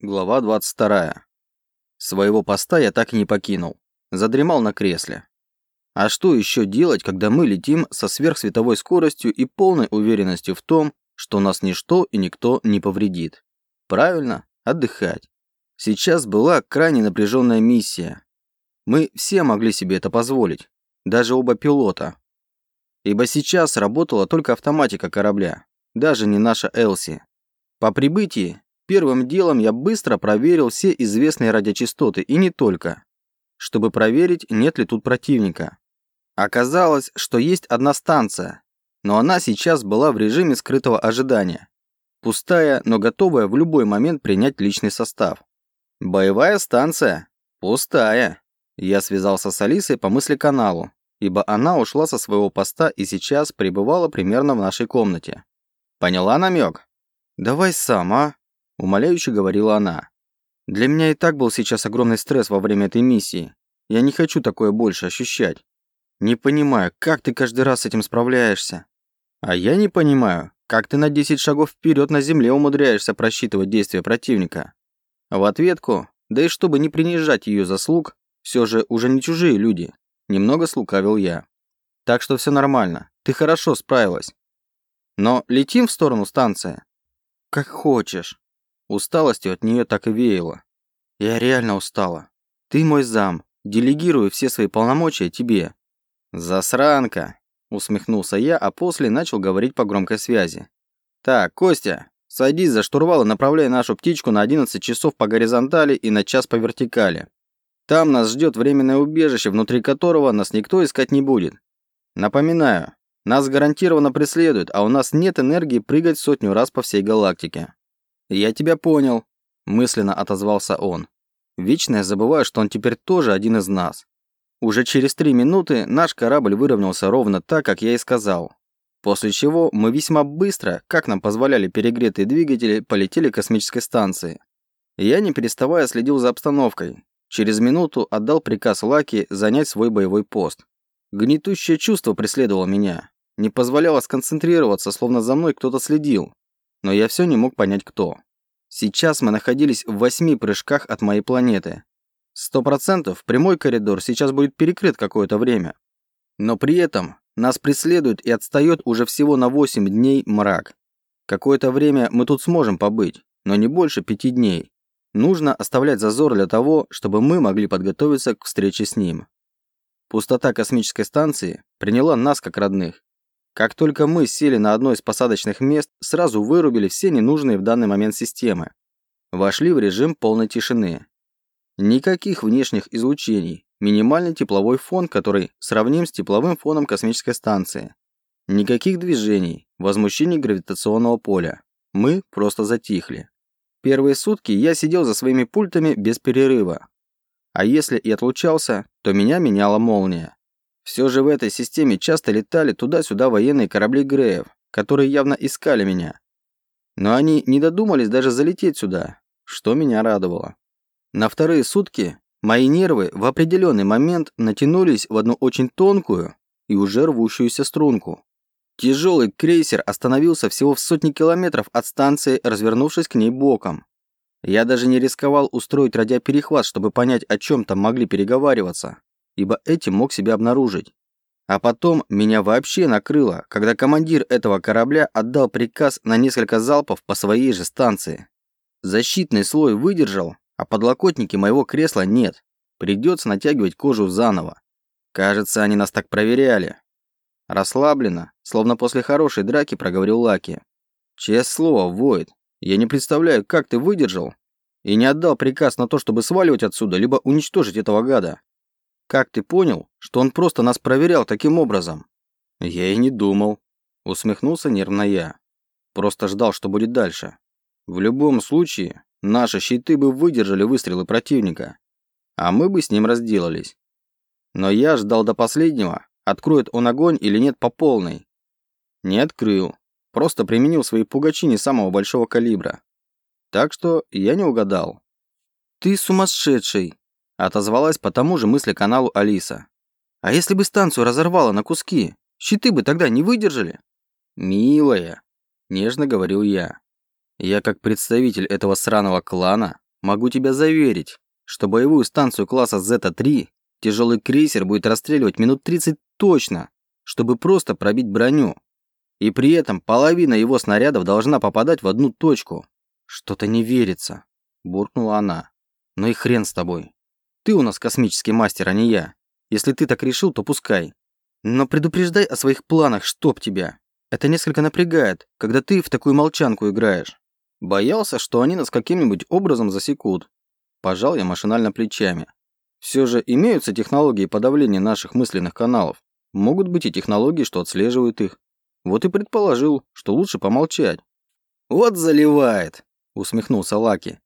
Глава 22. Своего поста я так и не покинул. Задремал на кресле. А что еще делать, когда мы летим со сверхсветовой скоростью и полной уверенностью в том, что нас ничто и никто не повредит? Правильно, отдыхать. Сейчас была крайне напряженная миссия. Мы все могли себе это позволить, даже оба пилота. Ибо сейчас работала только автоматика корабля, даже не наша Элси. По прибытии Первым делом я быстро проверил все известные радиочастоты и не только, чтобы проверить, нет ли тут противника. Оказалось, что есть одна станция, но она сейчас была в режиме скрытого ожидания. Пустая, но готовая в любой момент принять личный состав. Боевая станция? Пустая. Я связался с Алисой по мысли-каналу, ибо она ушла со своего поста и сейчас пребывала примерно в нашей комнате. Поняла намек? Давай сам, а? Умоляюще говорила она. Для меня и так был сейчас огромный стресс во время этой миссии. Я не хочу такое больше ощущать. Не понимаю, как ты каждый раз с этим справляешься. А я не понимаю, как ты на 10 шагов вперед на земле умудряешься просчитывать действия противника. В ответку, да и чтобы не принижать ее заслуг, все же уже не чужие люди, немного слукавил я. Так что все нормально, ты хорошо справилась. Но летим в сторону станции? Как хочешь. Усталостью от нее так и веяло. Я реально устала. Ты мой зам. Делегирую все свои полномочия тебе. Засранка, усмехнулся я, а после начал говорить по громкой связи. Так, Костя, садись за штурвал и направляй нашу птичку на 11 часов по горизонтали и на час по вертикали. Там нас ждет временное убежище, внутри которого нас никто искать не будет. Напоминаю, нас гарантированно преследуют, а у нас нет энергии прыгать сотню раз по всей галактике. «Я тебя понял», – мысленно отозвался он. «Вечно я забываю, что он теперь тоже один из нас». Уже через три минуты наш корабль выровнялся ровно так, как я и сказал. После чего мы весьма быстро, как нам позволяли перегретые двигатели, полетели к космической станции. Я, не переставая, следил за обстановкой. Через минуту отдал приказ Лаки занять свой боевой пост. Гнетущее чувство преследовало меня. Не позволяло сконцентрироваться, словно за мной кто-то следил но я все не мог понять, кто. Сейчас мы находились в восьми прыжках от моей планеты. Сто процентов прямой коридор сейчас будет перекрыт какое-то время. Но при этом нас преследует и отстает уже всего на 8 дней мрак. Какое-то время мы тут сможем побыть, но не больше пяти дней. Нужно оставлять зазор для того, чтобы мы могли подготовиться к встрече с ним. Пустота космической станции приняла нас как родных. Как только мы сели на одно из посадочных мест, сразу вырубили все ненужные в данный момент системы. Вошли в режим полной тишины. Никаких внешних излучений, минимальный тепловой фон, который сравним с тепловым фоном космической станции. Никаких движений, возмущений гравитационного поля. Мы просто затихли. Первые сутки я сидел за своими пультами без перерыва. А если и отлучался, то меня меняла молния. Все же в этой системе часто летали туда-сюда военные корабли Греев, которые явно искали меня. Но они не додумались даже залететь сюда, что меня радовало. На вторые сутки мои нервы в определенный момент натянулись в одну очень тонкую и уже рвущуюся струнку. Тяжелый крейсер остановился всего в сотни километров от станции, развернувшись к ней боком. Я даже не рисковал устроить радиоперехват, чтобы понять, о чем там могли переговариваться ибо этим мог себя обнаружить. А потом меня вообще накрыло, когда командир этого корабля отдал приказ на несколько залпов по своей же станции. Защитный слой выдержал, а подлокотники моего кресла нет. Придется натягивать кожу заново. Кажется, они нас так проверяли. Расслабленно, словно после хорошей драки, проговорил Лаки. Честное слово, Войд, я не представляю, как ты выдержал и не отдал приказ на то, чтобы сваливать отсюда, либо уничтожить этого гада. Как ты понял, что он просто нас проверял таким образом? Я и не думал. Усмехнулся нервно я. Просто ждал, что будет дальше. В любом случае, наши щиты бы выдержали выстрелы противника, а мы бы с ним разделались. Но я ждал до последнего, откроет он огонь или нет по полной. Не открыл, просто применил свои пугачи не самого большого калибра. Так что я не угадал. «Ты сумасшедший!» Отозвалась по тому же мысли-каналу Алиса. А если бы станцию разорвало на куски, щиты бы тогда не выдержали? Милая, нежно говорил я. Я как представитель этого сраного клана Могу тебя заверить, что боевую станцию класса Зета-3 тяжелый крейсер будет расстреливать минут 30 точно, чтобы просто пробить броню. И при этом половина его снарядов должна попадать в одну точку. Что-то не верится, буркнула она. Ну и хрен с тобой. Ты у нас космический мастер, а не я. Если ты так решил, то пускай. Но предупреждай о своих планах, чтоб тебя. Это несколько напрягает, когда ты в такую молчанку играешь. Боялся, что они нас каким-нибудь образом засекут. Пожал я машинально плечами. Все же имеются технологии подавления наших мысленных каналов. Могут быть и технологии, что отслеживают их. Вот и предположил, что лучше помолчать. «Вот заливает!» – усмехнулся Лаки.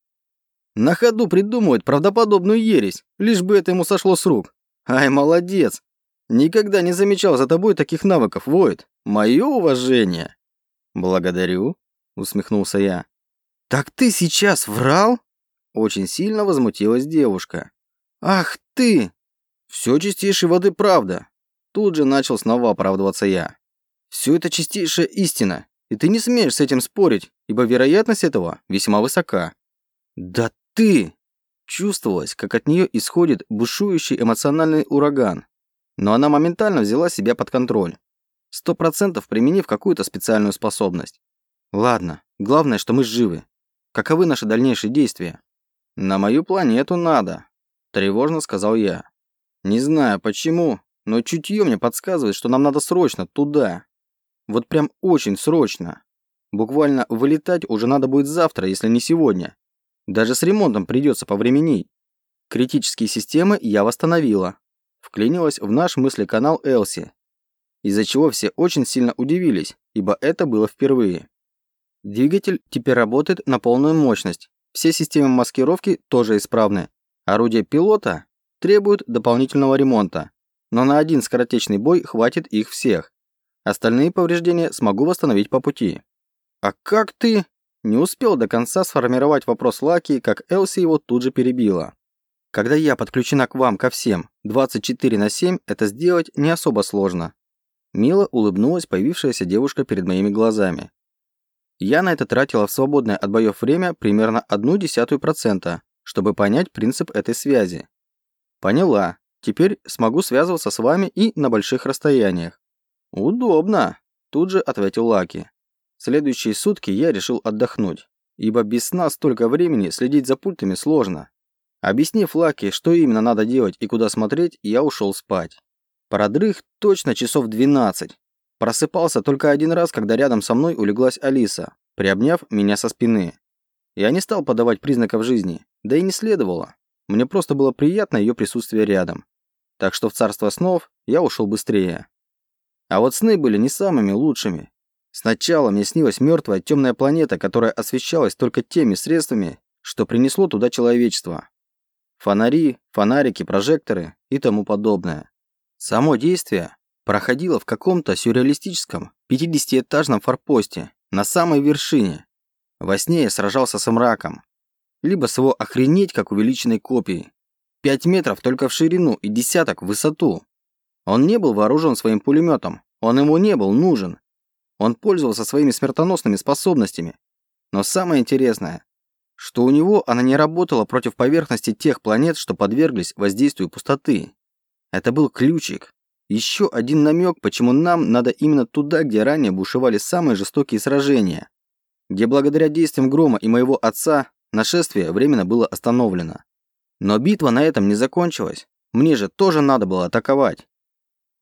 «На ходу придумывает правдоподобную ересь, лишь бы это ему сошло с рук. Ай, молодец! Никогда не замечал за тобой таких навыков, Войд. Мое уважение!» «Благодарю», – усмехнулся я. «Так ты сейчас врал?» Очень сильно возмутилась девушка. «Ах ты!» «Все чистейшей воды правда!» Тут же начал снова оправдываться я. «Все это чистейшая истина, и ты не смеешь с этим спорить, ибо вероятность этого весьма высока». «Да ты!» Чувствовалось, как от нее исходит бушующий эмоциональный ураган. Но она моментально взяла себя под контроль. Сто процентов применив какую-то специальную способность. Ладно, главное, что мы живы. Каковы наши дальнейшие действия? На мою планету надо, тревожно сказал я. Не знаю почему, но чутье мне подсказывает, что нам надо срочно туда. Вот прям очень срочно. Буквально вылетать уже надо будет завтра, если не сегодня. Даже с ремонтом придется повременить. Критические системы я восстановила. Вклинилась в наш мыслеканал Элси. Из-за чего все очень сильно удивились, ибо это было впервые. Двигатель теперь работает на полную мощность. Все системы маскировки тоже исправны. Орудия пилота требуют дополнительного ремонта. Но на один скоротечный бой хватит их всех. Остальные повреждения смогу восстановить по пути. А как ты? Не успел до конца сформировать вопрос Лаки, как Элси его тут же перебила. Когда я подключена к вам ко всем 24 на 7, это сделать не особо сложно. Мило улыбнулась появившаяся девушка перед моими глазами. Я на это тратила в свободное от боев время примерно одну десятую процента, чтобы понять принцип этой связи. Поняла. Теперь смогу связываться с вами и на больших расстояниях. Удобно, тут же ответил Лаки. Следующие сутки я решил отдохнуть, ибо без сна столько времени следить за пультами сложно. Объяснив Лаки, что именно надо делать и куда смотреть, я ушел спать. Продрых точно часов 12, Просыпался только один раз, когда рядом со мной улеглась Алиса, приобняв меня со спины. Я не стал подавать признаков жизни, да и не следовало. Мне просто было приятно ее присутствие рядом. Так что в царство снов я ушел быстрее. А вот сны были не самыми лучшими. Сначала мне снилась мертвая темная планета, которая освещалась только теми средствами, что принесло туда человечество. Фонари, фонарики, прожекторы и тому подобное. Само действие проходила в каком-то сюрреалистическом 50-этажном форпосте на самой вершине. Во сне я сражался с мраком. Либо с его охренеть как увеличенной копией. Пять метров только в ширину и десяток в высоту. Он не был вооружен своим пулеметом. Он ему не был нужен. Он пользовался своими смертоносными способностями. Но самое интересное, что у него она не работала против поверхности тех планет, что подверглись воздействию пустоты. Это был ключик, еще один намек, почему нам надо именно туда, где ранее бушевали самые жестокие сражения, где благодаря действиям Грома и моего отца нашествие временно было остановлено. Но битва на этом не закончилась. Мне же тоже надо было атаковать.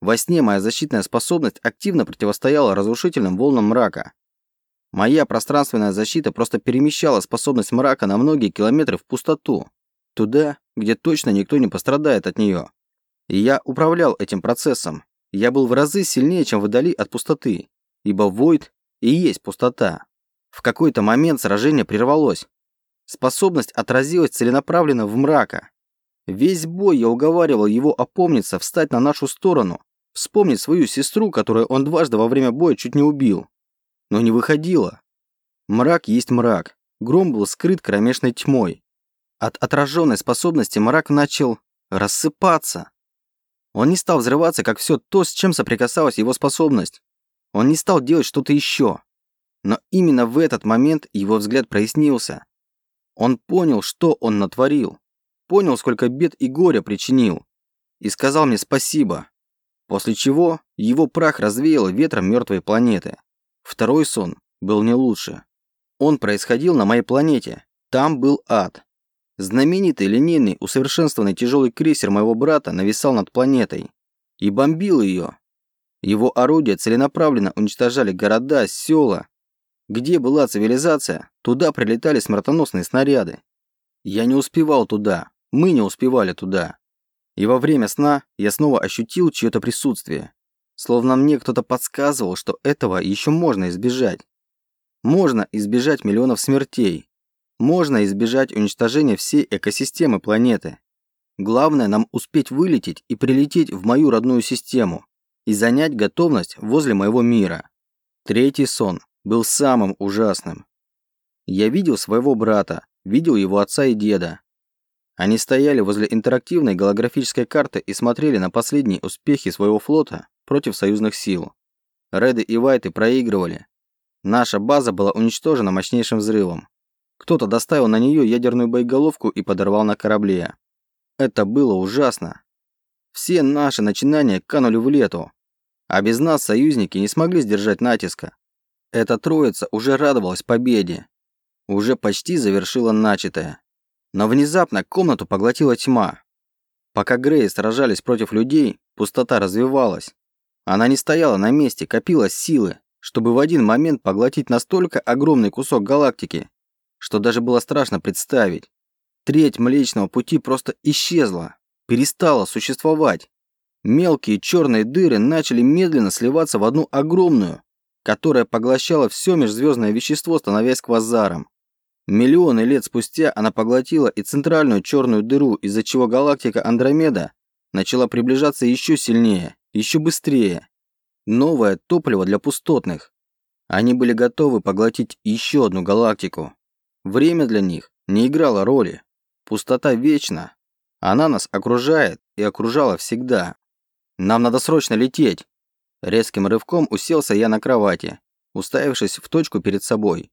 Во сне моя защитная способность активно противостояла разрушительным волнам мрака. Моя пространственная защита просто перемещала способность мрака на многие километры в пустоту, туда, где точно никто не пострадает от нее. И я управлял этим процессом. Я был в разы сильнее, чем вдали от пустоты, ибо Войд и есть пустота. В какой-то момент сражение прервалось. Способность отразилась целенаправленно в мрака. Весь бой я уговаривал его опомниться, встать на нашу сторону, вспомнить свою сестру, которую он дважды во время боя чуть не убил. Но не выходило. Мрак есть мрак. Гром был скрыт кромешной тьмой. От отраженной способности мрак начал рассыпаться. Он не стал взрываться, как все то, с чем соприкасалась его способность. Он не стал делать что-то еще. Но именно в этот момент его взгляд прояснился. Он понял, что он натворил. Понял, сколько бед и горя причинил. И сказал мне спасибо. После чего его прах развеял ветром мертвой планеты. Второй сон был не лучше. Он происходил на моей планете. Там был ад. Знаменитый линейный усовершенствованный тяжелый крейсер моего брата нависал над планетой и бомбил ее. Его орудия целенаправленно уничтожали города, села. Где была цивилизация, туда прилетали смертоносные снаряды. Я не успевал туда, мы не успевали туда. И во время сна я снова ощутил чье-то присутствие. Словно мне кто-то подсказывал, что этого еще можно избежать. Можно избежать миллионов смертей. Можно избежать уничтожения всей экосистемы планеты. Главное нам успеть вылететь и прилететь в мою родную систему и занять готовность возле моего мира. Третий сон был самым ужасным. Я видел своего брата, видел его отца и деда. Они стояли возле интерактивной голографической карты и смотрели на последние успехи своего флота против союзных сил. Реды и Вайты проигрывали. Наша база была уничтожена мощнейшим взрывом. Кто-то доставил на нее ядерную боеголовку и подорвал на корабле. Это было ужасно. Все наши начинания канули в лету. А без нас союзники не смогли сдержать натиска. Эта троица уже радовалась победе. Уже почти завершила начатое. Но внезапно комнату поглотила тьма. Пока Грей сражались против людей, пустота развивалась. Она не стояла на месте, копила силы, чтобы в один момент поглотить настолько огромный кусок галактики, что даже было страшно представить. Треть Млечного Пути просто исчезла, перестала существовать. Мелкие черные дыры начали медленно сливаться в одну огромную, которая поглощала все межзвездное вещество, становясь квазаром. Миллионы лет спустя она поглотила и центральную черную дыру, из-за чего галактика Андромеда начала приближаться еще сильнее, еще быстрее. Новое топливо для пустотных. Они были готовы поглотить еще одну галактику. Время для них не играло роли. Пустота вечна. Она нас окружает и окружала всегда. Нам надо срочно лететь. Резким рывком уселся я на кровати, уставившись в точку перед собой.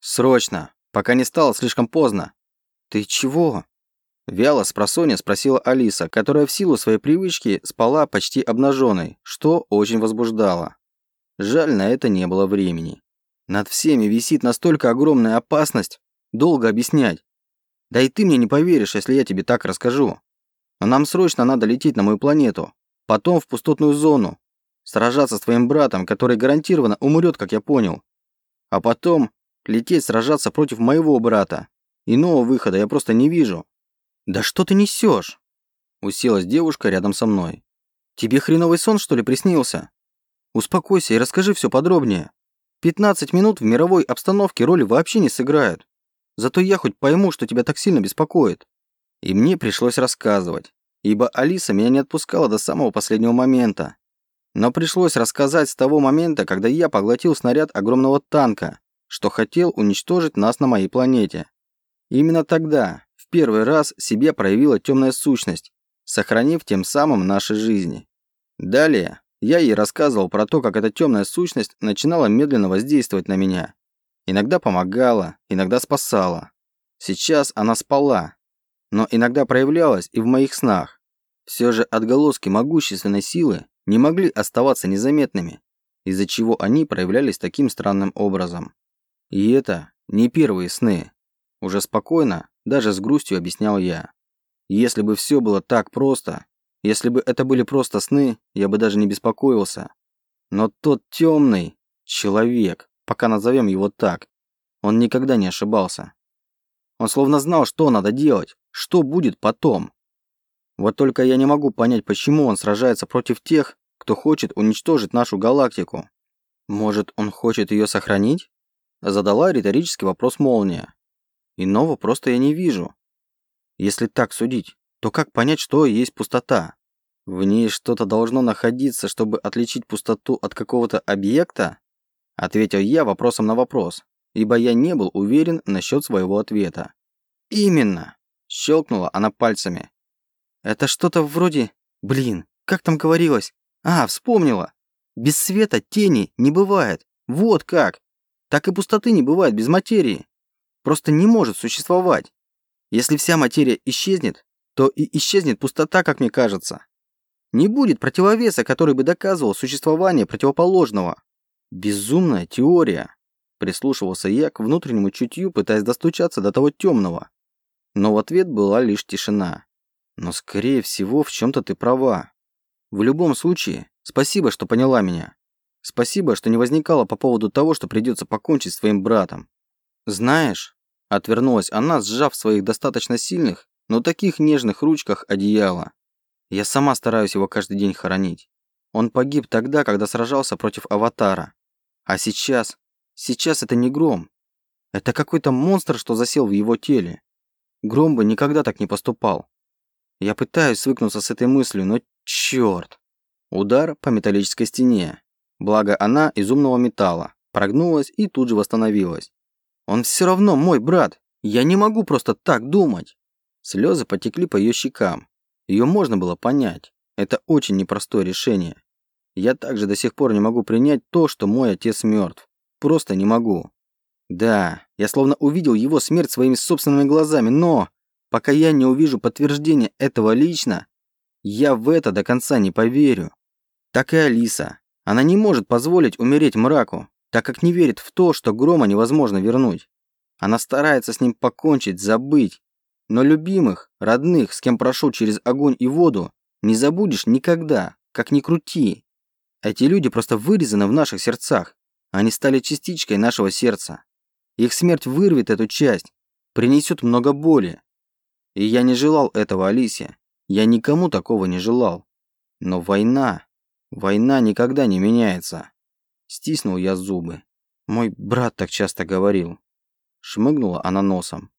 Срочно, пока не стало слишком поздно. Ты чего? Вяло с спросила Алиса, которая в силу своей привычки спала почти обнаженной, что очень возбуждало. Жаль, на это не было времени. Над всеми висит настолько огромная опасность, долго объяснять. Да и ты мне не поверишь, если я тебе так расскажу. Но нам срочно надо лететь на мою планету, потом в пустотную зону, сражаться с твоим братом, который гарантированно умрет, как я понял. А потом лететь сражаться против моего брата. Иного выхода я просто не вижу. «Да что ты несешь?» Уселась девушка рядом со мной. «Тебе хреновый сон, что ли, приснился? Успокойся и расскажи все подробнее. 15 минут в мировой обстановке роли вообще не сыграют. Зато я хоть пойму, что тебя так сильно беспокоит». И мне пришлось рассказывать, ибо Алиса меня не отпускала до самого последнего момента. Но пришлось рассказать с того момента, когда я поглотил снаряд огромного танка, что хотел уничтожить нас на моей планете. Именно тогда, первый раз себе проявила темная сущность, сохранив тем самым наши жизни. Далее я ей рассказывал про то, как эта темная сущность начинала медленно воздействовать на меня. Иногда помогала, иногда спасала. Сейчас она спала, но иногда проявлялась и в моих снах. Все же отголоски могущественной силы не могли оставаться незаметными, из-за чего они проявлялись таким странным образом. И это не первые сны. Уже спокойно, даже с грустью объяснял я. Если бы все было так просто, если бы это были просто сны, я бы даже не беспокоился. Но тот темный человек, пока назовем его так, он никогда не ошибался. Он словно знал, что надо делать, что будет потом. Вот только я не могу понять, почему он сражается против тех, кто хочет уничтожить нашу галактику. Может, он хочет ее сохранить? Задала риторический вопрос Молния. Иного просто я не вижу. Если так судить, то как понять, что есть пустота? В ней что-то должно находиться, чтобы отличить пустоту от какого-то объекта? Ответил я вопросом на вопрос, ибо я не был уверен насчет своего ответа. Именно! Щелкнула она пальцами. Это что-то вроде... Блин, как там говорилось? А, вспомнила. Без света тени не бывает. Вот как. Так и пустоты не бывает без материи. просто не может существовать. Если вся материя исчезнет, то и исчезнет пустота, как мне кажется. Не будет противовеса, который бы доказывал существование противоположного. Безумная теория. Прислушивался я к внутреннему чутью, пытаясь достучаться до того темного. Но в ответ была лишь тишина. Но, скорее всего, в чем-то ты права. В любом случае, спасибо, что поняла меня. Спасибо, что не возникало по поводу того, что придется покончить с твоим братом. Знаешь, отвернулась она, сжав в своих достаточно сильных, но таких нежных ручках одеяло. Я сама стараюсь его каждый день хоронить. Он погиб тогда, когда сражался против Аватара. А сейчас... Сейчас это не Гром. Это какой-то монстр, что засел в его теле. Гром бы никогда так не поступал. Я пытаюсь свыкнуться с этой мыслью, но черт. Удар по металлической стене. Благо она из умного металла. Прогнулась и тут же восстановилась. Он все равно мой брат. Я не могу просто так думать. Слезы потекли по ее щекам. Ее можно было понять. Это очень непростое решение. Я также до сих пор не могу принять то, что мой отец мертв. Просто не могу. Да, я словно увидел его смерть своими собственными глазами, но пока я не увижу подтверждения этого лично, я в это до конца не поверю. Так и Алиса. Она не может позволить умереть мраку, так как не верит в то, что грома невозможно вернуть. Она старается с ним покончить, забыть. Но любимых, родных, с кем прошел через огонь и воду, не забудешь никогда, как ни крути. Эти люди просто вырезаны в наших сердцах. Они стали частичкой нашего сердца. Их смерть вырвет эту часть, принесет много боли. И я не желал этого Алисе. Я никому такого не желал. Но война... Война никогда не меняется. Стиснул я зубы. Мой брат так часто говорил. Шмыгнула она носом.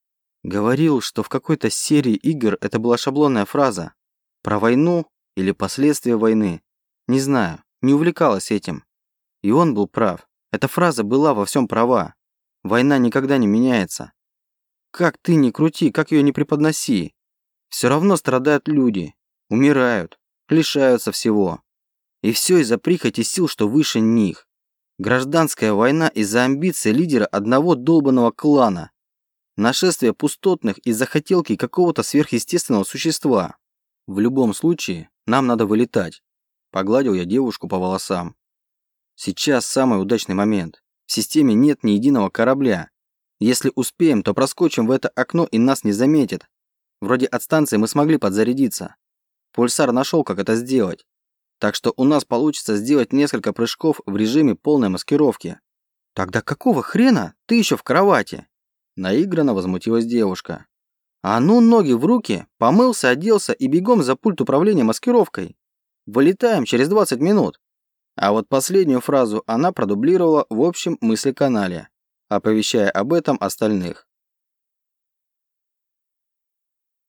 Говорил, что в какой-то серии игр это была шаблонная фраза. Про войну или последствия войны. Не знаю, не увлекалась этим. И он был прав. Эта фраза была во всем права. Война никогда не меняется. Как ты ни крути, как ее не преподноси. Все равно страдают люди. Умирают. Лишаются всего. И все из-за прихоти сил, что выше них. Гражданская война из-за амбиций лидера одного долбанного клана. Нашествие пустотных из-за хотелки какого-то сверхъестественного существа. В любом случае, нам надо вылетать. Погладил я девушку по волосам. Сейчас самый удачный момент. В системе нет ни единого корабля. Если успеем, то проскочим в это окно и нас не заметят. Вроде от станции мы смогли подзарядиться. Пульсар нашел, как это сделать. Так что у нас получится сделать несколько прыжков в режиме полной маскировки. Тогда какого хрена ты еще в кровати? Наигранно возмутилась девушка. А ну ноги в руки, помылся, оделся и бегом за пульт управления маскировкой. Вылетаем через 20 минут. А вот последнюю фразу она продублировала в общем мыслеканале, оповещая об этом остальных.